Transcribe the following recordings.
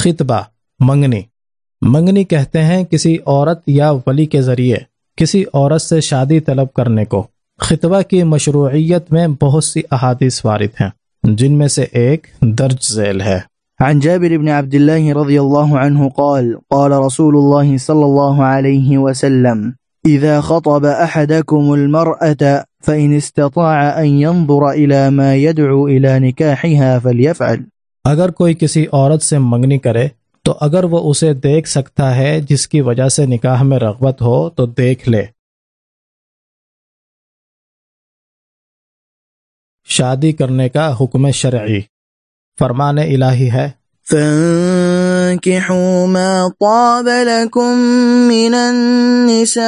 خطبہ، منگنی۔ منگنی کہتے ہیں کسی عورت یا ولی کے ذریعے، کسی عورت سے شادی طلب کرنے کو۔ خطبہ کی مشروعیت میں بہت سی احادیث وارد ہیں، جن میں سے ایک درج ذیل ہے۔ عن جابر بن عبد الله رضي الله عنه قال قال رسول الله صلى الله عليه وسلم، إذا خطب أحدكم المرأة، فإن استطاع أن ينظر إلى ما يدعو إلى نكاحها فليفعل. اگر کوئی کسی عورت سے منگنی کرے، تو اگر وہ اسے دیکھ سکتا ہے جس کی وجہ سے نکاح میں رغبت ہو، تو دیکھ لے۔ شادی کرنے کا حکم شرعی۔ فرمان الہی ہے۔ فانكحوا ما طاب لكم من النساء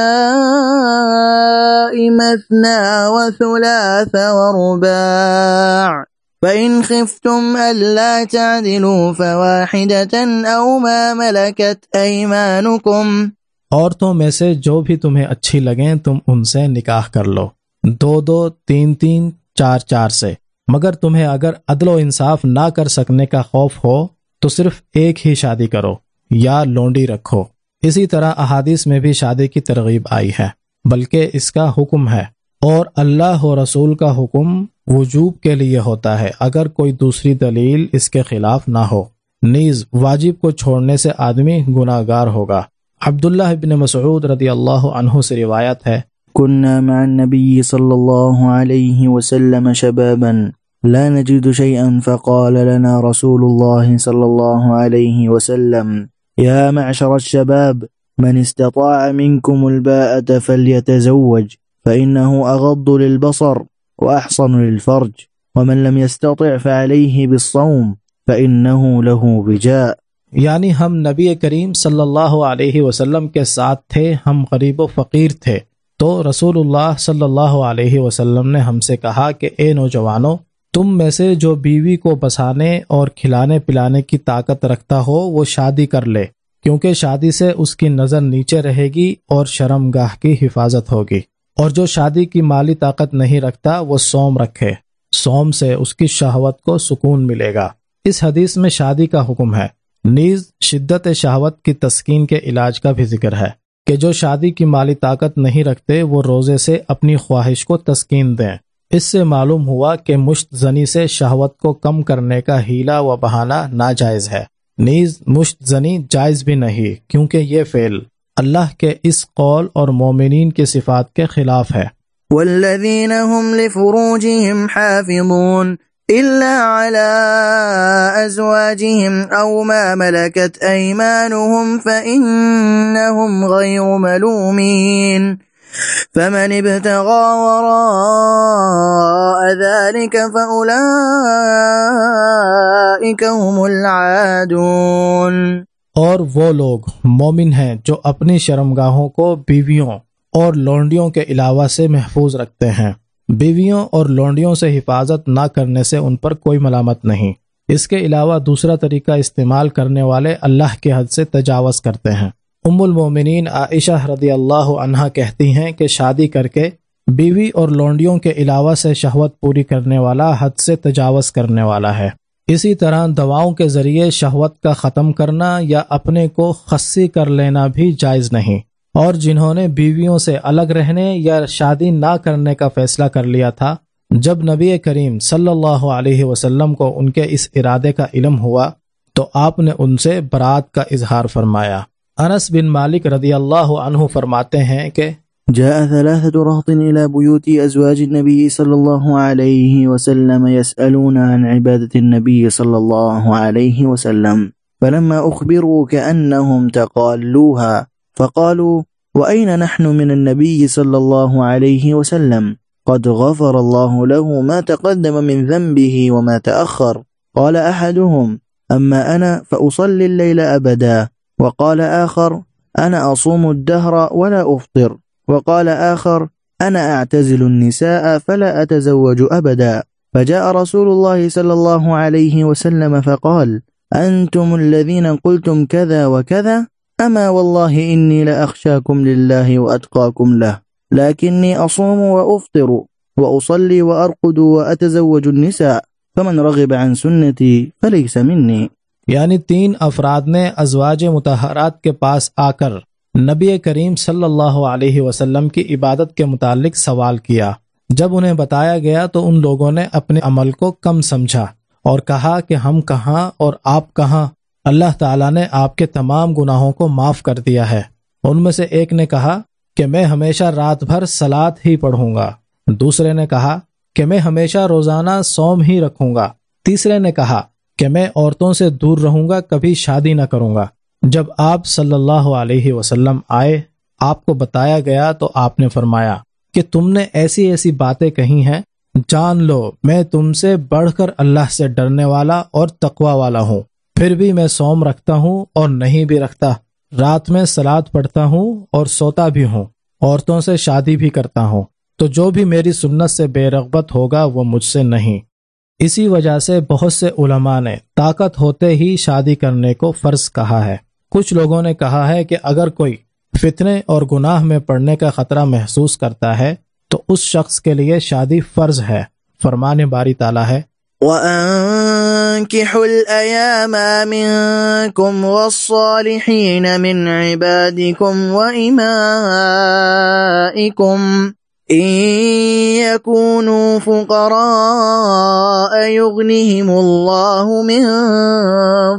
مثنى وثلاث ورباع۔ فإن خفتم ألا تعدلوا فواحدة أو ما ملكت أيمانكم عورتوں میں سے جو بھی تمہیں اچھی لگیں تم ان سے نکاح کر لو۔ دو دو، تین تین، چار چار سے۔ مگر تمہیں اگر عدل و انصاف نہ کر سکنے کا خوف ہو، تو صرف ایک ہی شادی کرو یا لونڈی رکھو۔ اسی طرح احادیث میں بھی شادی کی ترغیب آئی ہے، بلکہ اس کا حکم ہے۔ اور اللہ و رسول کا حکم وجوب کے لیے ہوتا ہے اگر کوئی دوسری دلیل اس کے خلاف نہ ہو۔ نیز واجب کو چھوڑنے سے آدمی گناہ گار ہوگا۔ عبداللہ ابن مسعود رضی اللہ عنہ سے روایت ہے كنا مع النبي صلى الله عليه وسلم شبابا لا نجد شيئا فقال لنا رسول الله صلى الله عليه وسلم يا معشر الشباب، من استطاع منكم الباءة فليتزوج فإنه أغض للبصر۔ وأحصن للفرج، ومن لم يستطع فعليه بالصوم فإنه له وجاء یعنی ہم نبی کریم صلی اللہ علیہ وسلم کے ساتھ تھے، ہم غریب و فقیر تھے۔ تو رسول اللہ صلی اللہ علیہ وسلم نے ہم سے کہا کہ، اے نوجوانوں، تم میں سے جو بیوی کو بسانے اور کھلانے پلانے کی طاقت رکھتا ہو، وہ شادی کر لے، کیونکہ شادی سے اس کی نظر نیچے رہے گی اور شرم گاہ کی حفاظت ہوگی۔ اور جو شادی کی مالی طاقت نہیں رکھتا، وہ سوم رکھے۔ سوم سے اس کی شہوت کو سکون ملے گا۔ اس حدیث میں شادی کا حکم ہے۔ نیز، شدت شہوت کی تسکین کے علاج کا بھی ذکر ہے کہ جو شادی کی مالی طاقت نہیں رکھتے، وہ روزے سے اپنی خواہش کو تسکین دیں۔ اس سے معلوم ہوا کہ مشت زنی سے شہوت کو کم کرنے کا ہیلا و بہانہ ناجائز ہے۔ نیز، مشت زنی جائز بھی نہیں، کیونکہ یہ فعل اللہ کے اس قول اور مومنین کی صفات کے خلاف ہے۔ والذین هم لفروجهم حافظون إلا على أزواجهم أو ما ملكت أيمانهم فإنهم غير ملومين فمن ابتغى وراء ذلك فأولئك هم العادون اور وہ لوگ مومن ہیں جو اپنی شرمگاہوں کو بیویوں اور لونڈیوں کے علاوہ سے محفوظ رکھتے ہیں۔ بیویوں اور لونڈیوں سے حفاظت نہ کرنے سے ان پر کوئی ملامت نہیں۔ اس کے علاوہ دوسرا طریقہ استعمال کرنے والے اللہ کے حد سے تجاوز کرتے ہیں۔ ام المومنین عائشہ رضی اللہ عنہ کہتی ہیں کہ شادی کر کے بیوی اور لونڈیوں کے علاوہ سے شہوت پوری کرنے والا حد سے تجاوز کرنے والا ہے۔ اسی طرح دواؤں کے ذریعے شہوت کا ختم کرنا یا اپنے کو خصی کر لینا بھی جائز نہیں۔ اور جنہوں نے بیویوں سے الگ رہنے یا شادی نہ کرنے کا فیصلہ کر لیا تھا، جب نبی کریم صلی اللہ علیہ وسلم کو ان کے اس ارادے کا علم ہوا، تو آپ نے ان سے برات کا اظہار فرمایا۔ انس بن مالک رضی اللہ عنہ فرماتے ہیں کہ جاء ثلاثة رهط إلى بيوت أزواج النبي صلى الله عليه وسلم يسألون عن عبادة النبي صلى الله عليه وسلم. فلما أخبروا كأنهم تقالوها، فقالوا، وأين نحن من النبي صلى الله عليه وسلم؟ قد غفر الله له ما تقدم من ذنبه وما تأخر. قال أحدهم، أما أنا فأصلي الليل أبدا. وقال آخر، أنا أصوم الدهر ولا أفطر. وقال آخر، أنا أعتزل النساء فلا أتزوج أبدا. فجاء رسول الله صلى الله عليه وسلم فقال، أنتم الذين قلتم كذا وكذا؟ أما والله إني لأخشاكم لله وأتقاكم له، لكني أصوم وأفطر وأصلي وأرقد وأتزوج النساء، فمن رغب عن سنتي فليس مني. یعنی تین افراد نے ازواج متحرات کے پاس آ کر نبی کریم صلی اللہ علیہ وسلم کی عبادت کے متعلق سوال کیا۔ جب انہیں بتایا گیا تو ان لوگوں نے اپنے عمل کو کم سمجھا اور کہا کہ ہم کہاں اور آپ کہاں۔ اللہ تعالیٰ نے آپ کے تمام گناہوں کو معاف کر دیا ہے۔ ان میں سے ایک نے کہا کہ میں ہمیشہ رات بھر سلاد ہی پڑھوں گا۔ دوسرے نے کہا کہ میں ہمیشہ روزانہ سوم ہی رکھوں گا۔ تیسرے نے کہا کہ میں عورتوں سے دور رہوں گا، کبھی شادی نہ کروں گا۔ جب آپ صلی اللہ علیہ وسلم آئے، آپ کو بتایا گیا تو آپ نے فرمایا کہ تم نے ایسی ایسی باتیں کہی ہیں، جان لو، میں تم سے بڑھ کر اللہ سے ڈرنے والا اور تقوا والا ہوں۔ پھر بھی میں سوم رکھتا ہوں اور نہیں بھی رکھتا۔ رات میں سلاد پڑھتا ہوں اور سوتا بھی ہوں۔ عورتوں سے شادی بھی کرتا ہوں۔ تو جو بھی میری سنت سے بے رغبت ہوگا، وہ مجھ سے نہیں۔ اسی وجہ سے بہت سے علماء نے طاقت ہوتے ہی شادی کرنے کو فرض کہا ہے۔ کچھ لوگوں نے کہا ہے کہ اگر کوئی فتنے اور گناہ میں پڑنے کا خطرہ محسوس کرتا ہے، تو اس شخص کے لیے شادی فرض ہے۔ فرمان باری تعالیٰ ہے۔ وَأَنكِحُوا الْأَيَامَ مِنكُمْ وَالصَّالِحِينَ مِنْ عِبَادِكُمْ وَإِمَائِكُمْ إِن يَكُونُوا فُقَرَاءَ يُغْنِهِمُ اللَّهُ مِن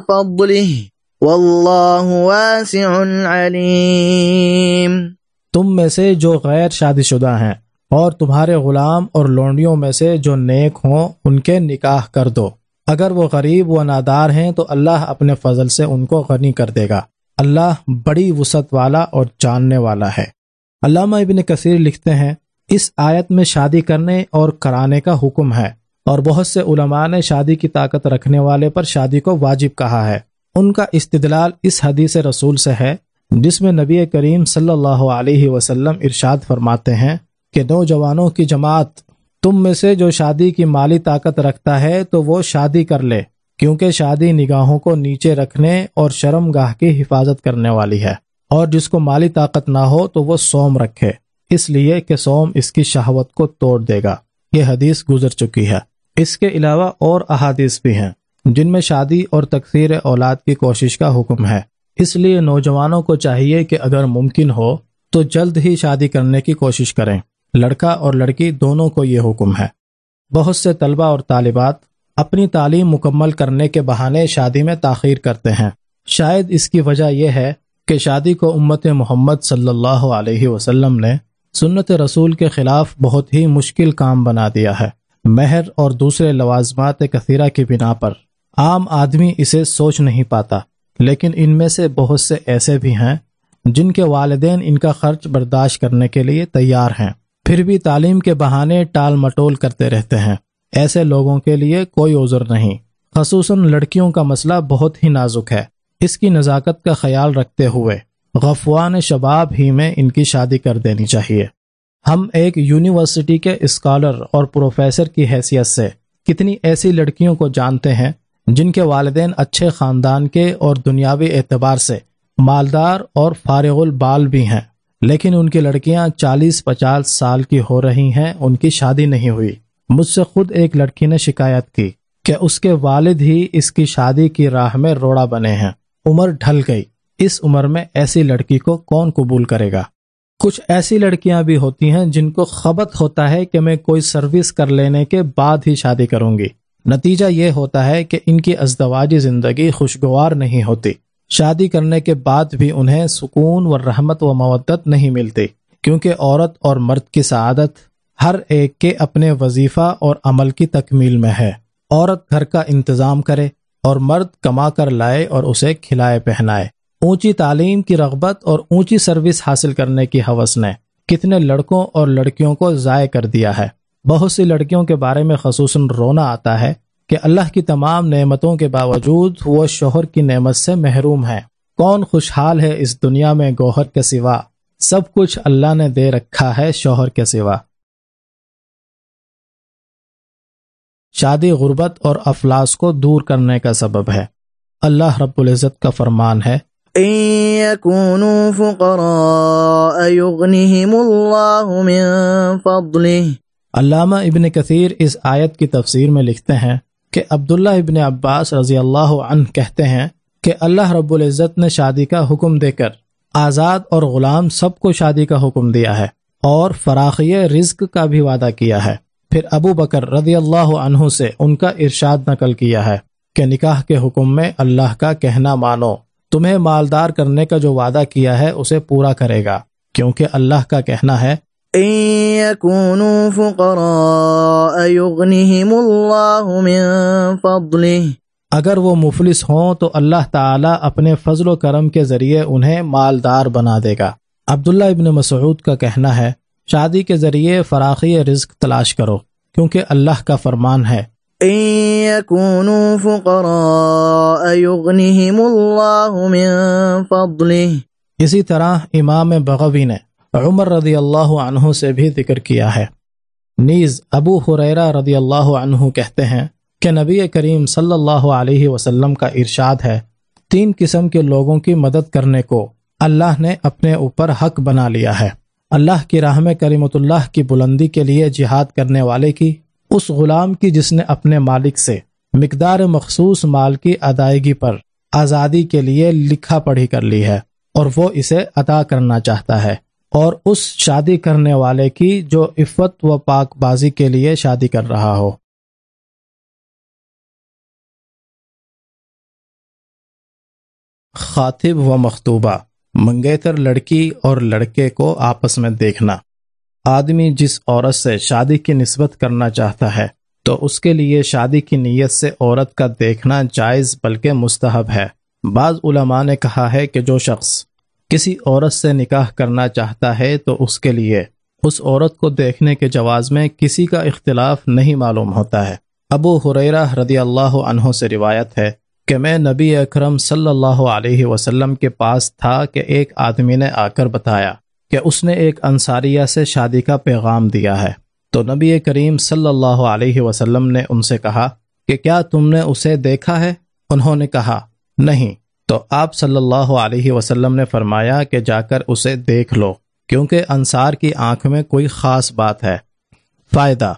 فَضْلِهِ وَاللَّهُ وَاسِعٌ عَلِيمٌ تم میں سے جو غیر شادی شدہ ہیں اور تمہارے غلام اور لونڈیوں میں سے جو نیک ہوں، ان کے نکاح کر دو۔ اگر وہ غریب و نادار ہیں تو اللہ اپنے فضل سے ان کو غنی کر دے گا۔ اللہ بڑی وسعت والا اور جاننے والا ہے۔ علامہ ابن کثیر لکھتے ہیں، اس آیت میں شادی کرنے اور کرانے کا حکم ہے اور بہت سے علماء نے شادی کی طاقت رکھنے والے پر شادی کو واجب کہا ہے۔ ان کا استدلال اس حدیث رسول سے ہے، جس میں نبی کریم صلی اللہ علیہ وسلم ارشاد فرماتے ہیں کہ نوجوانوں کی جماعت، تم میں سے جو شادی کی مالی طاقت رکھتا ہے تو وہ شادی کر لے، کیونکہ شادی نگاہوں کو نیچے رکھنے اور شرم گاہ کی حفاظت کرنے والی ہے۔ اور جس کو مالی طاقت نہ ہو تو وہ سوم رکھے، اس لیے کہ سوم اس کی شہوت کو توڑ دے گا۔ یہ حدیث گزر چکی ہے۔ اس کے علاوہ اور احادیث بھی ہیں۔ جن میں شادی اور تقسیر اولاد کی کوشش کا حکم ہے۔ اس لیے نوجوانوں کو چاہیے کہ اگر ممکن ہو تو جلد ہی شادی کرنے کی کوشش کریں۔ لڑکا اور لڑکی دونوں کو یہ حکم ہے۔ بہت سے طلبہ اور طالبات اپنی تعلیم مکمل کرنے کے بہانے شادی میں تاخیر کرتے ہیں۔ شاید اس کی وجہ یہ ہے کہ شادی کو امت محمد صلی اللہ علیہ وسلم نے سنت رسول کے خلاف بہت ہی مشکل کام بنا دیا ہے۔ مہر اور دوسرے لوازمات کثیرہ کی بنا پر عام آدمی اسے سوچ نہیں پاتا، لیکن ان میں سے بہت سے ایسے بھی ہیں جن کے والدین ان کا خرچ برداشت کرنے کے لیے تیار ہیں۔ پھر بھی تعلیم کے بہانے ٹال مٹول کرتے رہتے ہیں۔ ایسے لوگوں کے لیے کوئی عذر نہیں۔ خصوصاً لڑکیوں کا مسئلہ بہت ہی نازک ہے۔ اس کی نزاکت کا خیال رکھتے ہوئے غفوان شباب ہی میں ان کی شادی کر دینی چاہیے۔ ہم ایک یونیورسٹی کے اسکالر اور پروفیسر کی حیثیت سے کتنی ایسی لڑکیوں کو جانتے ہیں جن کے والدین اچھے خاندان کے اور دنیاوی اعتبار سے مالدار اور فارغ البال بھی ہیں، لیکن ان کی لڑکیاں چالیس پچاس سال کی ہو رہی ہیں، ان کی شادی نہیں ہوئی۔ مجھ سے خود ایک لڑکی نے شکایت کی کہ اس کے والد ہی اس کی شادی کی راہ میں روڑا بنے ہیں۔ عمر ڈھل گئی۔ اس عمر میں ایسی لڑکی کو کون قبول کرے گا؟ کچھ ایسی لڑکیاں بھی ہوتی ہیں جن کو خبت ہوتا ہے کہ میں کوئی سروس کر لینے کے بعد ہی شادی کروں گی۔ نتیجہ یہ ہوتا ہے کہ ان کی ازدواجی زندگی خوشگوار نہیں ہوتی۔ شادی کرنے کے بعد بھی انہیں سکون و رحمت و مودت نہیں ملتی، کیونکہ عورت اور مرد کی سعادت ہر ایک کے اپنے وظیفہ اور عمل کی تکمیل میں ہے۔ عورت گھر کا انتظام کرے اور مرد کما کر لائے اور اسے کھلائے پہنائے۔ اونچی تعلیم کی رغبت اور اونچی سروس حاصل کرنے کی حوث نے کتنے لڑکوں اور لڑکیوں کو ضائع کر دیا ہے۔ بہت سی لڑکیوں کے بارے میں خصوصاً رونا آتا ہے کہ اللہ کی تمام نعمتوں کے باوجود وہ شوہر کی نعمت سے محروم ہے کون خوشحال ہے اس دنیا میں گوہر کے سوا؟ سب کچھ اللہ نے دے رکھا ہے شوہر کے سوا۔ شادی غربت اور افلاس کو دور کرنے کا سبب ہے۔ اللہ رب العزت کا فرمان ہے۔ علامہ ابن کثیر اس آیت کی تفسیر میں لکھتے ہیں کہ عبداللہ ابن عباس رضی اللہ عنہ کہتے ہیں کہ اللہ رب العزت نے شادی کا حکم دے کر آزاد اور غلام سب کو شادی کا حکم دیا ہے اور فراخی رزق کا بھی وعدہ کیا ہے۔ پھر ابو بکر رضی اللہ عنہ سے ان کا ارشاد نقل کیا ہے کہ نکاح کے حکم میں اللہ کا کہنا مانو۔ تمہیں مالدار کرنے کا جو وعدہ کیا ہے اسے پورا کرے گا، کیونکہ اللہ کا کہنا ہے اگر وہ مفلس ہوں تو اللہ تعالیٰ اپنے فضل و کرم کے ذریعے انہیں مالدار بنا دے گا۔ عبداللہ ابن مسعود کا کہنا ہے شادی کے ذریعے فراخی رزق تلاش کرو کیونکہ اللہ کا فرمان ہے۔ اسی طرح امام بغوی نے عمر رضی اللہ عنہ سے بھی ذکر کیا ہے۔ نیز ابو حریرہ رضی اللہ عنہ کہتے ہیں کہ نبی کریم صلی اللہ علیہ وسلم کا ارشاد ہے، تین قسم کے لوگوں کی مدد کرنے کو اللہ نے اپنے اوپر حق بنا لیا ہے۔ اللہ کی راہ میں کریمت اللہ کی بلندی کے لیے جہاد کرنے والے کی، اس غلام کی جس نے اپنے مالک سے مقدار مخصوص مال کی ادائیگی پر آزادی کے لیے لکھا پڑھی کر لی ہے اور وہ اسے ادا کرنا چاہتا ہے۔ اور اس شادی کرنے والے کی جو عفت و پاک بازی کے لیے شادی کر رہا ہو۔ خاطب و مختوبہ منگیتر لڑکی اور لڑکے کو آپس میں دیکھنا۔ آدمی جس عورت سے شادی کی نسبت کرنا چاہتا ہے، تو اس کے لیے شادی کی نیت سے عورت کا دیکھنا جائز بلکہ مستحب ہے۔ بعض علماء نے کہا ہے کہ جو شخص کسی عورت سے نکاح کرنا چاہتا ہے تو اس کے لیے اس عورت کو دیکھنے کے جواز میں کسی کا اختلاف نہیں معلوم ہوتا ہے۔ ابو حریرہ رضی اللہ عنہ سے روایت ہے کہ میں نبی اکرم صلی اللہ علیہ وسلم کے پاس تھا کہ ایک آدمی نے آ کر بتایا کہ اس نے ایک انصاریہ سے شادی کا پیغام دیا ہے۔ تو نبی کریم صلی اللہ علیہ وسلم نے ان سے کہا کہ کیا تم نے اسے دیکھا ہے؟ انہوں نے کہا، نہیں۔ تو آپ صلی اللہ علیہ وسلم نے فرمایا کہ جا کر اسے دیکھ لو، کیونکہ انصار کی آنکھ میں کوئی خاص بات ہے۔ فائدہ،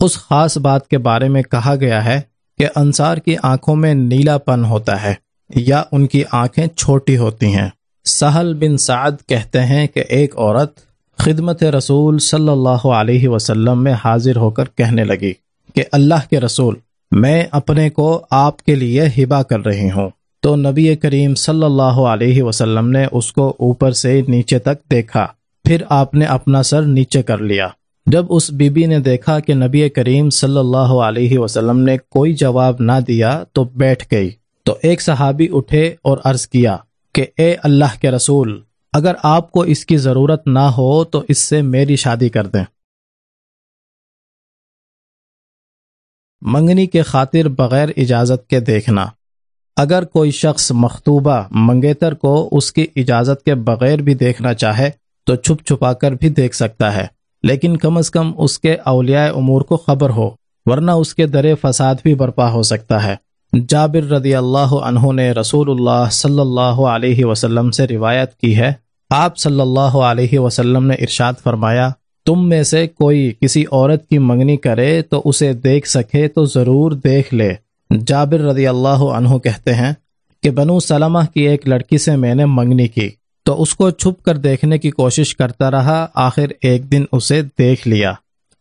اس خاص بات کے بارے میں کہا گیا ہے کہ انصار کی آنکھوں میں نیلا پن ہوتا ہے یا ان کی آنکھیں چھوٹی ہوتی ہیں۔ سہل بن سعد کہتے ہیں کہ ایک عورت خدمت رسول صلی اللہ علیہ وسلم میں حاضر ہو کر کہنے لگی کہ اللہ کے رسول، میں اپنے کو آپ کے لیے ہبا کر رہی ہوں۔ تو نبی کریم صلی اللہ علیہ وسلم نے اس کو اوپر سے نیچے تک دیکھا، پھر آپ نے اپنا سر نیچے کر لیا۔ جب اس بی بی نے دیکھا کہ نبی کریم صلی اللہ علیہ وسلم نے کوئی جواب نہ دیا تو بیٹھ گئی۔ تو ایک صحابی اٹھے اور عرض کیا کہ اے اللہ کے رسول، اگر آپ کو اس کی ضرورت نہ ہو تو اس سے میری شادی کر دیں۔ منگنی کے خاطر بغیر اجازت کے دیکھنا۔ اگر کوئی شخص مختوبہ منگیتر کو اس کی اجازت کے بغیر بھی دیکھنا چاہے تو چھپ چھپا کر بھی دیکھ سکتا ہے، لیکن کم از کم اس کے اولیاء امور کو خبر ہو، ورنہ اس کے در فساد بھی برپا ہو سکتا ہے۔ جابر رضی اللہ عنہ نے رسول اللہ صلی اللہ علیہ وسلم سے روایت کی ہے۔ آپ صلی اللہ علیہ وسلم نے ارشاد فرمایا، تم میں سے کوئی کسی عورت کی منگنی کرے تو اسے دیکھ سکے تو ضرور دیکھ لے۔ جابر رضی اللہ عنہ کہتے ہیں کہ بنو سلمہ کی ایک لڑکی سے میں نے منگنی کی تو اس کو چھپ کر دیکھنے کی کوشش کرتا رہا، آخر ایک دن اسے دیکھ لیا۔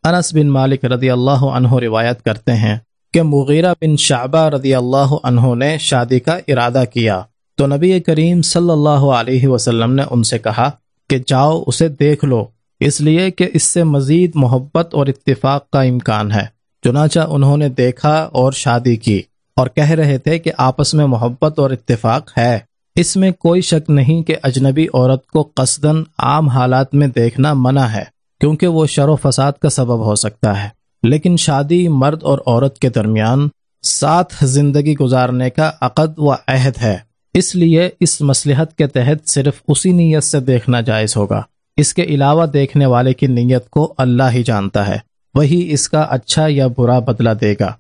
انس بن مالک رضی اللہ عنہ روایت کرتے ہیں کہ مغیرہ بن شعبہ رضی اللہ عنہ نے شادی کا ارادہ کیا۔ تو نبی کریم صلی اللہ علیہ وسلم نے ان سے کہا کہ جاؤ اسے دیکھ لو، اس لیے کہ اس سے مزید محبت اور اتفاق کا امکان ہے۔ چنانچہ انہوں نے دیکھا اور شادی کی اور کہہ رہے تھے کہ آپس میں محبت اور اتفاق ہے۔ اس میں کوئی شک نہیں کہ اجنبی عورت کو قصدن عام حالات میں دیکھنا منع ہے، کیونکہ وہ شر و فساد کا سبب ہو سکتا ہے۔ لیکن شادی مرد اور عورت کے درمیان ساتھ زندگی گزارنے کا عقد و عہد ہے۔ اس لیے اس مصلحت کے تحت صرف اسی نیت سے دیکھنا جائز ہوگا۔ اس کے علاوہ دیکھنے والے کی نیت کو اللہ ہی جانتا ہے۔ وہی اس کا اچھا یا برا بدلہ دے گا۔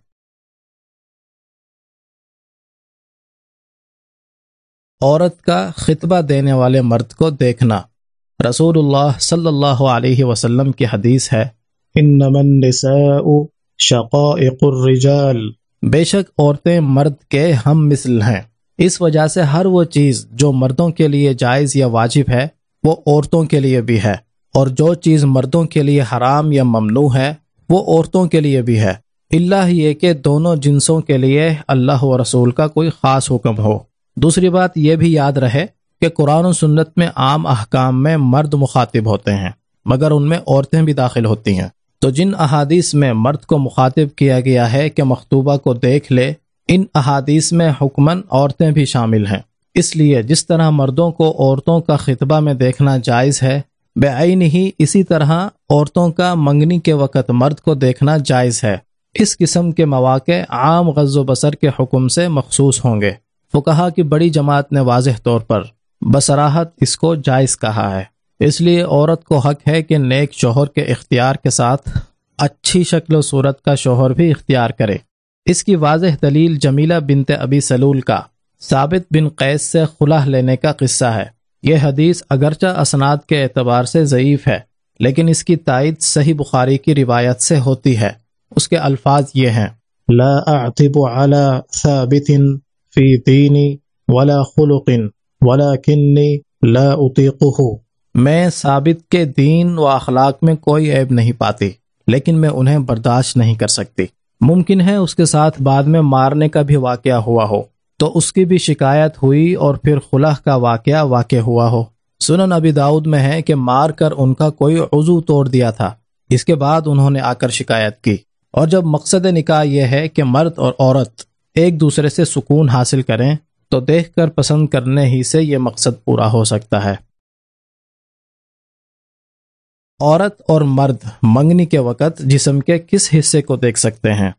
عورت کا خطبہ دینے والے مرد کو دیکھنا۔ رسول اللہ صلی اللہ علیہ وسلم کی حدیث ہے انما النساء شقائق الرجال۔ بے شک عورتیں مرد کے ہم مثل ہیں۔ اس وجہ سے ہر وہ چیز جو مردوں کے لیے جائز یا واجب ہے وہ عورتوں کے لیے بھی ہے۔ اور جو چیز مردوں کے لیے حرام یا ممنوع ہے، وہ عورتوں کے لیے بھی ہے۔ اللہ یہ کہ دونوں جنسوں کے لیے اللہ و رسول کا کوئی خاص حکم ہو۔ دوسری بات یہ بھی یاد رہے کہ قرآن و سنت میں عام احکام میں مرد مخاطب ہوتے ہیں، مگر ان میں عورتیں بھی داخل ہوتی ہیں۔ تو جن احادیث میں مرد کو مخاطب کیا گیا ہے کہ مختوبہ کو دیکھ لے، ان احادیث میں حکمن عورتیں بھی شامل ہیں۔ اس لیے جس طرح مردوں کو عورتوں کا خطبہ میں دیکھنا جائز ہے بے ہی اسی طرح عورتوں کا منگنی کے وقت مرد کو دیکھنا جائز ہے۔ اس قسم کے مواقع عام غز و بسر کے حکم سے مخصوص ہوں گے۔ فکہ کی بڑی جماعت نے واضح طور پر بصراحت اس کو جائز کہا ہے۔ اس لیے عورت کو حق ہے کہ نیک شوہر کے اختیار کے ساتھ اچھی شکل و صورت کا شوہر بھی اختیار کرے۔ اس کی واضح دلیل جمیلہ بنت ابی سلول کا ثابت بن قیس سے خلح لینے کا قصہ ہے۔ یہ حدیث اگرچہ اسناد کے اعتبار سے ضعیف ہے، لیکن اس کی تائید صحیح بخاری کی روایت سے ہوتی ہے۔ اس کے الفاظ یہ ہیں، لا اعتب على ثابت فی دینی ولا خلق ولكنی لا اطیقه میں ثابت کے دین و اخلاق میں کوئی عیب نہیں پاتی، لیکن میں انہیں برداشت نہیں کر سکتی۔ ممکن ہے اس کے ساتھ بعد میں مارنے کا بھی واقعہ ہوا ہو۔ تو اس کی بھی شکایت ہوئی اور پھر خلح کا واقعہ واقع ہوا ہو۔ سنن ابی داؤد میں ہے کہ مار کر ان کا کوئی عضو توڑ دیا تھا۔ اس کے بعد انہوں نے آ کر شکایت کی۔ اور جب مقصد نکاح یہ ہے کہ مرد اور عورت ایک دوسرے سے سکون حاصل کریں، تو دیکھ کر پسند کرنے ہی سے یہ مقصد پورا ہو سکتا ہے۔ عورت اور مرد منگنی کے وقت جسم کے کس حصے کو دیکھ سکتے ہیں؟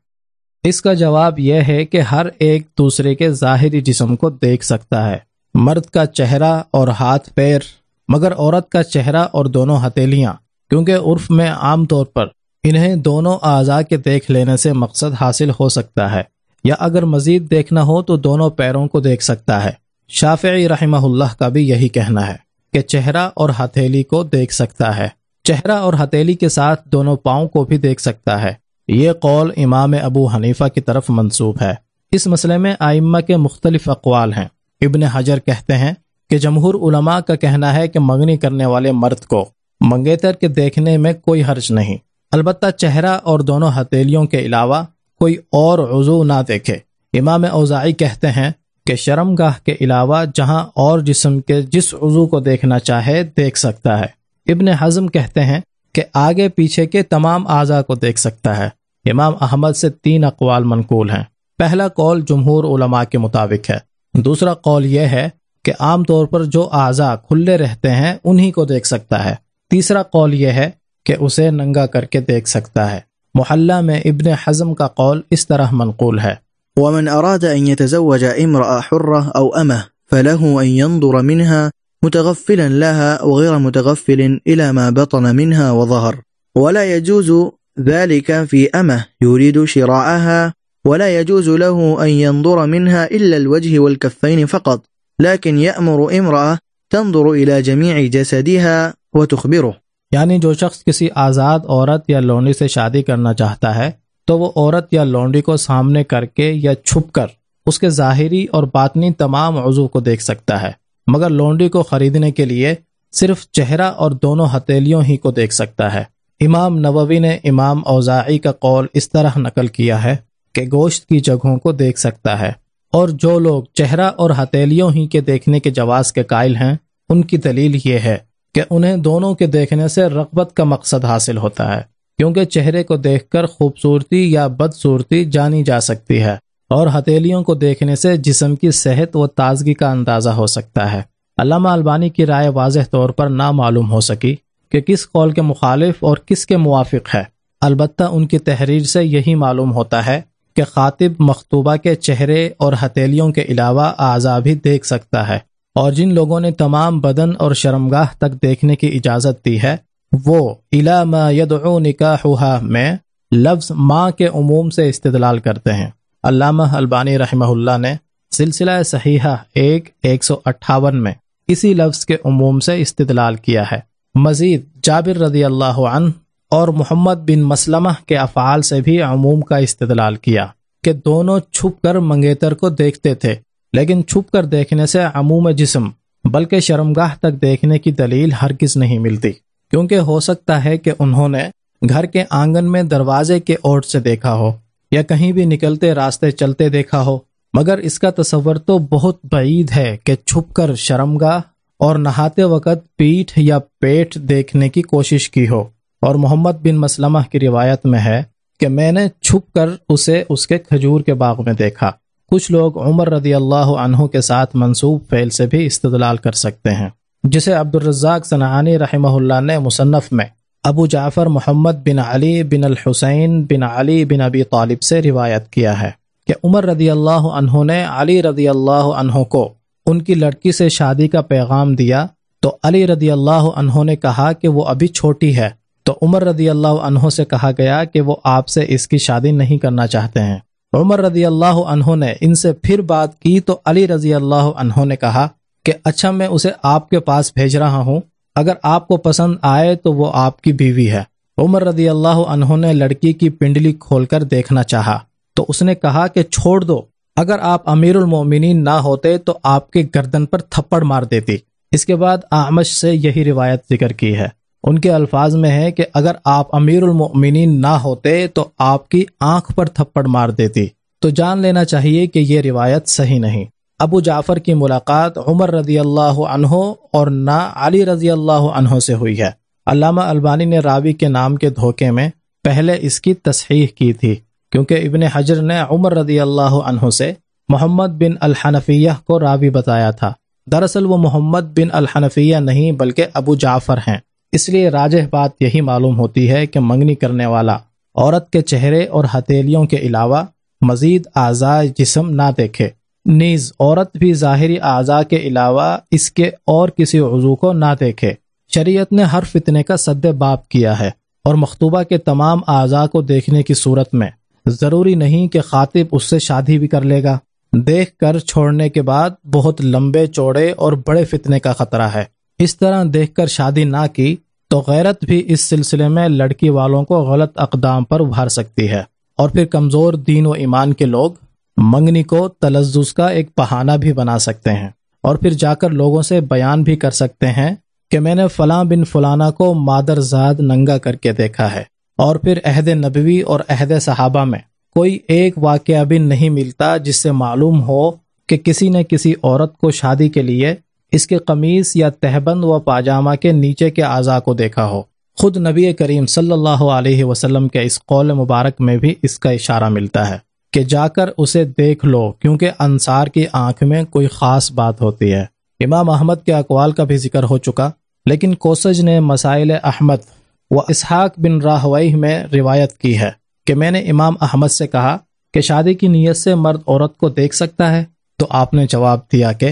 اس کا جواب یہ ہے کہ ہر ایک دوسرے کے ظاہری جسم کو دیکھ سکتا ہے۔ مرد کا چہرہ اور ہاتھ پیر، مگر عورت کا چہرہ اور دونوں ہتھیلیاں، کیونکہ عرف میں عام طور پر انہیں دونوں اعضاء کے دیکھ لینے سے مقصد حاصل ہو سکتا ہے۔ یا اگر مزید دیکھنا ہو تو دونوں پیروں کو دیکھ سکتا ہے۔ شافعی رحمہ اللہ کا بھی یہی کہنا ہے کہ چہرہ اور ہتھیلی کو دیکھ سکتا ہے۔ چہرہ اور ہتھیلی کے ساتھ دونوں پاؤں کو بھی دیکھ سکتا ہے۔ یہ قول امام ابو حنیفہ کی طرف منصوب ہے۔ اس مسئلے میں آئمہ کے مختلف اقوال ہیں۔ ابن حجر کہتے ہیں کہ جمہور علماء کا کہنا ہے کہ منگنی کرنے والے مرد کو منگیتر کے دیکھنے میں کوئی حرج نہیں۔ البتہ چہرہ اور دونوں ہتھیلیوں کے علاوہ کوئی اور عضو نہ دیکھے۔ امام اوزائی کہتے ہیں کہ شرم گاہ کے علاوہ جہاں اور جسم کے جس عضو کو دیکھنا چاہے دیکھ سکتا ہے۔ ابن حزم کہتے ہیں کہ آگے پیچھے کے تمام اعضاء کو دیکھ سکتا ہے۔ امام احمد سے تین اقوال منقول ہیں۔ پہلا قول جمہور علماء کے مطابق ہے۔ دوسرا قول یہ ہے کہ عام طور پر جو اعضاء کھلے رہتے ہیں، انہی کو دیکھ سکتا ہے۔ تیسرا قول یہ ہے کہ اسے ننگا کر کے دیکھ سکتا ہے۔ محلہ میں ابن حزم کا قول اس طرح منقول ہے۔ ومن أراد أن يتزوج امرأة حرة أو أمه فله أن ينظر منها متغفلا لها وغير متغفل إلى ما بطن منها وظهر۔ ولا يجوز ذلك في أمه يريد شراءها ولا يجوز له أن ينظر منها إلا الوجه والكفين فقط، لكن يأمر امرأة تنظر إلى جميع جسدها وتخبره۔ یعنی جو شخص کسی آزاد عورت یا لونڈی سے شادی کرنا چاہتا ہے، تو وہ عورت یا لونڈی کو سامنے کر کے یا چھپ کر اس کے ظاہری اور باطنی تمام عضو کو دیکھ سکتا ہے، مگر لونڈی کو خریدنے کے لیے صرف چہرہ اور دونوں ہتھیلیوں ہی کو دیکھ سکتا ہے۔ امام نووی نے امام اوزاعی کا قول اس طرح نقل کیا ہے کہ گوشت کی جگہوں کو دیکھ سکتا ہے اور جو لوگ چہرہ اور ہتھیلیوں ہی کے دیکھنے کے جواز کے قائل ہیں، ان کی دلیل یہ ہے کہ انہیں دونوں کے دیکھنے سے رغبت کا مقصد حاصل ہوتا ہے، کیونکہ چہرے کو دیکھ کر خوبصورتی یا بدصورتی جانی جا سکتی ہے اور ہتھیلیوں کو دیکھنے سے جسم کی صحت و تازگی کا اندازہ ہو سکتا ہے۔ علامہ البانی کی رائے واضح طور پر نہ معلوم ہو سکی۔ کہ کس قول کے مخالف اور کس کے موافق ہے۔ البتہ ان کی تحریر سے یہی معلوم ہوتا ہے کہ خاطب مختوبہ کے چہرے اور ہتھیلیوں کے علاوہ اعضا بھی دیکھ سکتا ہے۔ اور جن لوگوں نے تمام بدن اور شرمگاہ تک دیکھنے کی اجازت دی ہے، وہ الا ما یدعو نکاحها میں لفظ ماں کے عموم سے استدلال کرتے ہیں۔ علامہ البانی رحمہ اللہ نے سلسلہ صحیحہ ایک ایک سو اٹھاون میں اسی لفظ کے عموم سے استدلال کیا ہے۔ مزید جابر رضی اللہ عنہ اور محمد بن مسلمہ کے افعال سے بھی عموم کا استدلال کیا کہ دونوں چھپ کر منگیتر کو دیکھتے تھے، لیکن چھپ کر دیکھنے سے عموم جسم، بلکہ شرمگاہ تک دیکھنے کی دلیل ہرگز نہیں ملتی۔ کیونکہ ہو سکتا ہے کہ انہوں نے گھر کے آنگن میں دروازے کے اوٹ سے دیکھا ہو، یا کہیں بھی نکلتے راستے چلتے دیکھا ہو، مگر اس کا تصور تو بہت بعید ہے کہ چھپ کر شرمگاہ اور نہاتے وقت پیٹھ یا پیٹ دیکھنے کی کوشش کی ہو۔ اور محمد بن مسلمہ کی روایت میں ہے کہ میں نے چھپ کر اسے اس کے کھجور کے باغ میں دیکھا۔ کچھ لوگ عمر رضی اللہ عنہ کے ساتھ منصوب فعل سے بھی استدلال کر سکتے ہیں۔ جسے عبد الرزاق صنعانی رحمہ اللہ نے مصنف میں ابو جعفر محمد بن علی بن الحسین بن علی بن ابی طالب سے روایت کیا ہے کہ عمر رضی اللہ عنہ نے علی رضی اللہ عنہ کو ان کی لڑکی سے شادی کا پیغام دیا تو علی رضی اللہ عنہ نے کہا کہ وہ ابھی چھوٹی ہے۔ تو عمر رضی اللہ عنہ سے کہا گیا کہ وہ آپ سے اس کی شادی نہیں کرنا چاہتے ہیں۔ عمر رضی اللہ عنہ نے ان سے پھر بات کی تو علی رضی اللہ عنہ نے کہا کہ اچھا میں اسے آپ کے پاس بھیج رہا ہوں۔ اگر آپ کو پسند آئے تو وہ آپ کی بیوی ہے۔ عمر رضی اللہ عنہ نے لڑکی کی پنڈلی کھول کر دیکھنا چاہا۔ تو اس نے کہا کہ چھوڑ دو۔ اگر آپ امیر المومنین نہ ہوتے تو آپ کے گردن پر تھپڑ مار دیتی۔ اس کے بعد آمش سے یہی روایت ذکر کی ہے۔ ان کے الفاظ میں ہے کہ اگر آپ امیر المؤمنین نہ ہوتے تو آپ کی آنکھ پر تھپڑ مار دیتی۔ تو جان لینا چاہیے کہ یہ روایت صحیح نہیں۔ ابو جعفر کی ملاقات عمر رضی اللہ عنہ اور نہ علی رضی اللہ عنہ سے ہوئی ہے۔ علامہ البانی نے راوی کے نام کے دھوکے میں پہلے اس کی تصحیح کی تھی۔ کیونکہ ابن حجر نے عمر رضی اللہ عنہ سے محمد بن الحنفیہ کو راوی بتایا تھا۔ دراصل وہ محمد بن الحنفیہ نہیں بلکہ ابو جعفر ہیں۔ اس لیے راجہ بات یہی معلوم ہوتی ہے کہ منگنی کرنے والا عورت کے چہرے اور ہتھیلیوں کے علاوہ مزید اعضاء جسم نہ دیکھے۔ نیز عورت بھی ظاہری اعضاء کے علاوہ اس کے اور کسی عضو کو نہ دیکھے۔ شریعت نے ہر فتنے کا صد باب کیا ہے اور مختوبہ کے تمام اعضاء کو دیکھنے کی صورت میں ضروری نہیں کہ خاطب اس سے شادی بھی کر لے گا۔ دیکھ کر چھوڑنے کے بعد بہت لمبے چوڑے اور بڑے فتنے کا خطرہ ہے۔ اس طرح دیکھ کر شادی نہ کی تو غیرت بھی اس سلسلے میں لڑکی والوں کو غلط اقدام پر ابھار سکتی ہے۔ اور پھر کمزور دین و ایمان کے لوگ منگنی کو تلزز کا ایک بہانہ بھی بنا سکتے ہیں۔ اور پھر جا کر لوگوں سے بیان بھی کر سکتے ہیں کہ میں نے فلاں بن فلانا کو مادر زاد ننگا کر کے دیکھا ہے۔ اور پھر عہد نبوی اور عہد صحابہ میں کوئی ایک واقعہ بھی نہیں ملتا جس سے معلوم ہو کہ کسی نے کسی عورت کو شادی کے لیے اس کے قمیص یا تہبند و پاجامہ کے نیچے کے اعضاء کو دیکھا ہو۔ خود نبی کریم صلی اللہ علیہ وسلم کے اس قول مبارک میں بھی اس کا اشارہ ملتا ہے کہ جا کر اسے دیکھ لو، کیونکہ انصار کی آنکھ میں کوئی خاص بات ہوتی ہے۔ امام احمد کے اقوال کا بھی ذکر ہو چکا، لیکن کوسج نے مسائل احمد و اسحاق بن راہوئی میں روایت کی ہے کہ میں نے امام احمد سے کہا کہ شادی کی نیت سے مرد عورت کو دیکھ سکتا ہے تو آپ نے جواب دیا کہ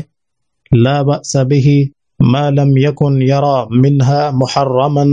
لا بأس به ما لم يكن يرى منها محرما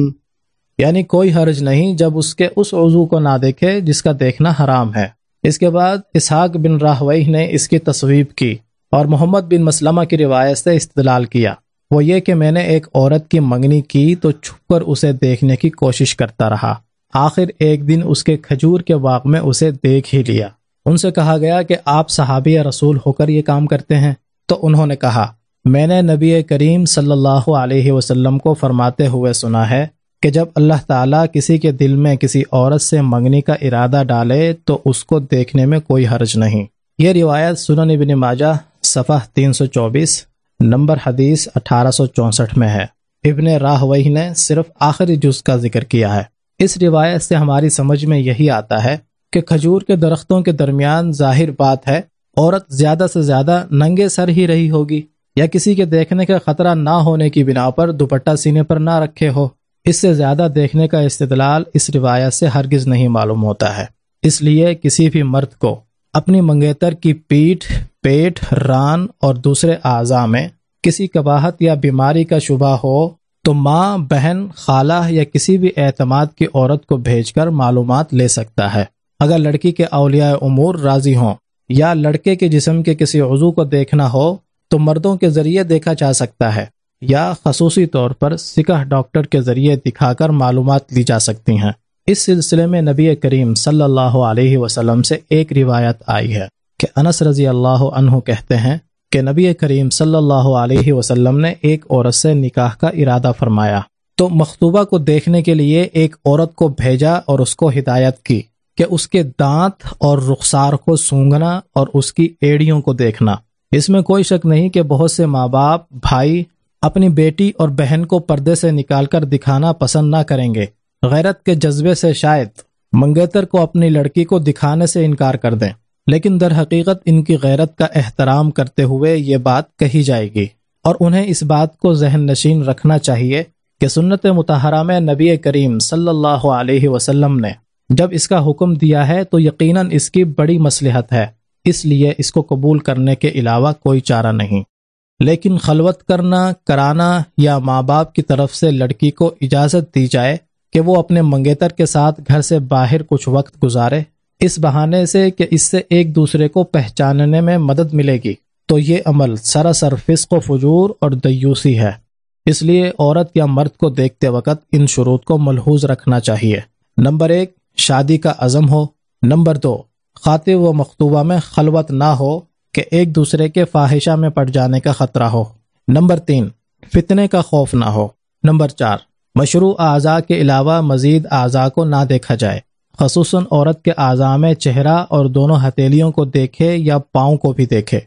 یعنی کوئی حرج نہیں جب اس کے اس عضو کو نہ دیکھے جس کا دیکھنا حرام ہے۔ اس کے بعد اسحاق بن راہوئی نے اس کی تصویب کی اور محمد بن مسلمہ کی روایت سے استدلال کیا۔ وہ یہ کہ میں نے ایک عورت کی منگنی کی تو چھپ کر اسے دیکھنے کی کوشش کرتا رہا۔ آخر ایک دن اس کے کھجور کے باغ میں اسے دیکھ ہی لیا۔ ان سے کہا گیا کہ آپ صحابی رسول ہو کر یہ کام کرتے ہیں۔ تو انہوں نے کہا، میں نے نبی کریم صلی اللہ علیہ وسلم کو فرماتے ہوئے سنا ہے کہ جب اللہ تعالیٰ کسی کے دل میں کسی عورت سے منگنی کا ارادہ ڈالے تو اس کو دیکھنے میں کوئی حرج نہیں۔ یہ روایت سنن ابن ماجہ صفحہ تین سو چوبیس۔ نمبر حدیث اٹھارہ سو چونسٹھ میں ہے۔ ابن راہ نے صرف آخری جز کا ذکر کیا ہے۔ اس روایت سے ہماری سمجھ میں یہی آتا ہے کہ کھجور کے درختوں کے درمیان ظاہر بات ہے، عورت زیادہ سے زیادہ ننگے سر ہی رہی ہوگی یا کسی کے دیکھنے کا خطرہ نہ ہونے کی بنا پر دوپٹہ سینے پر نہ رکھے ہو۔ اس سے زیادہ دیکھنے کا استدلال اس روایت سے ہرگز نہیں معلوم ہوتا ہے۔ اس لیے کسی بھی مرد کو اپنی منگیتر کی پیٹھ پیٹ ران اور دوسرے اعضاء میں کسی کباہت یا بیماری کا شبہ ہو تو ماں، بہن، خالہ یا کسی بھی اعتماد کی عورت کو بھیج کر معلومات لے سکتا ہے۔ اگر لڑکی کے اولیاء امور راضی ہوں یا لڑکے کے جسم کے کسی عضو کو دیکھنا ہو تو مردوں کے ذریعے دیکھا جا سکتا ہے یا خصوصی طور پر سکھ ڈاکٹر کے ذریعے دکھا کر معلومات لی جا سکتی ہیں۔ اس سلسلے میں نبی کریم صلی اللہ علیہ وسلم سے ایک روایت آئی ہے کہ انس رضی اللہ عنہ کہتے ہیں کہ نبی کریم صلی اللہ علیہ وسلم نے ایک عورت سے نکاح کا ارادہ فرمایا۔ تو مخطوبہ کو دیکھنے کے لیے ایک عورت کو بھیجا اور اس کو ہدایت کی کہ اس کے دانت اور رخسار کو سونگنا اور اس کی ایڑیوں کو دیکھنا۔ اس میں کوئی شک نہیں کہ بہت سے ماں باپ، بھائی اپنی بیٹی اور بہن کو پردے سے نکال کر دکھانا پسند نہ کریں گے۔ غیرت کے جذبے سے شاید منگیتر کو اپنی لڑکی کو دکھانے سے انکار کر دیں، لیکن در حقیقت ان کی غیرت کا احترام کرتے ہوئے یہ بات کہی جائے گی۔ اور انہیں اس بات کو ذہن نشین رکھنا چاہیے کہ سنت متحرہ میں نبی کریم صلی اللہ علیہ وسلم نے جب اس کا حکم دیا ہے تو یقیناً اس کی بڑی مصلحت ہے۔ اس لیے اس کو قبول کرنے کے علاوہ کوئی چارہ نہیں۔ لیکن خلوت کرنا، کرانا یا ماں باپ کی طرف سے لڑکی کو اجازت دی جائے کہ وہ اپنے منگیتر کے ساتھ گھر سے باہر کچھ وقت گزارے۔ اس بہانے سے کہ اس سے ایک دوسرے کو پہچاننے میں مدد ملے گی۔ تو یہ عمل سراسر فسق و فجور اور دیوسی ہے۔ اس لیے عورت یا مرد کو دیکھتے وقت ان شروط کو ملحوظ رکھنا چاہیے۔ نمبر ایک، شادی کا عزم ہو۔ نمبر دو خاطب و مختوبہ میں خلوت نہ ہو کہ ایک دوسرے کے فاحشہ میں پڑ جانے کا خطرہ ہو۔ نمبر تین، فتنے کا خوف نہ ہو۔ نمبر چار مشروع اعضاء کے علاوہ مزید اعضاء کو نہ دیکھا جائے۔ خصوصاً عورت کے اعضاء میں چہرہ اور دونوں ہتھیلیوں کو دیکھے یا پاؤں کو بھی دیکھے۔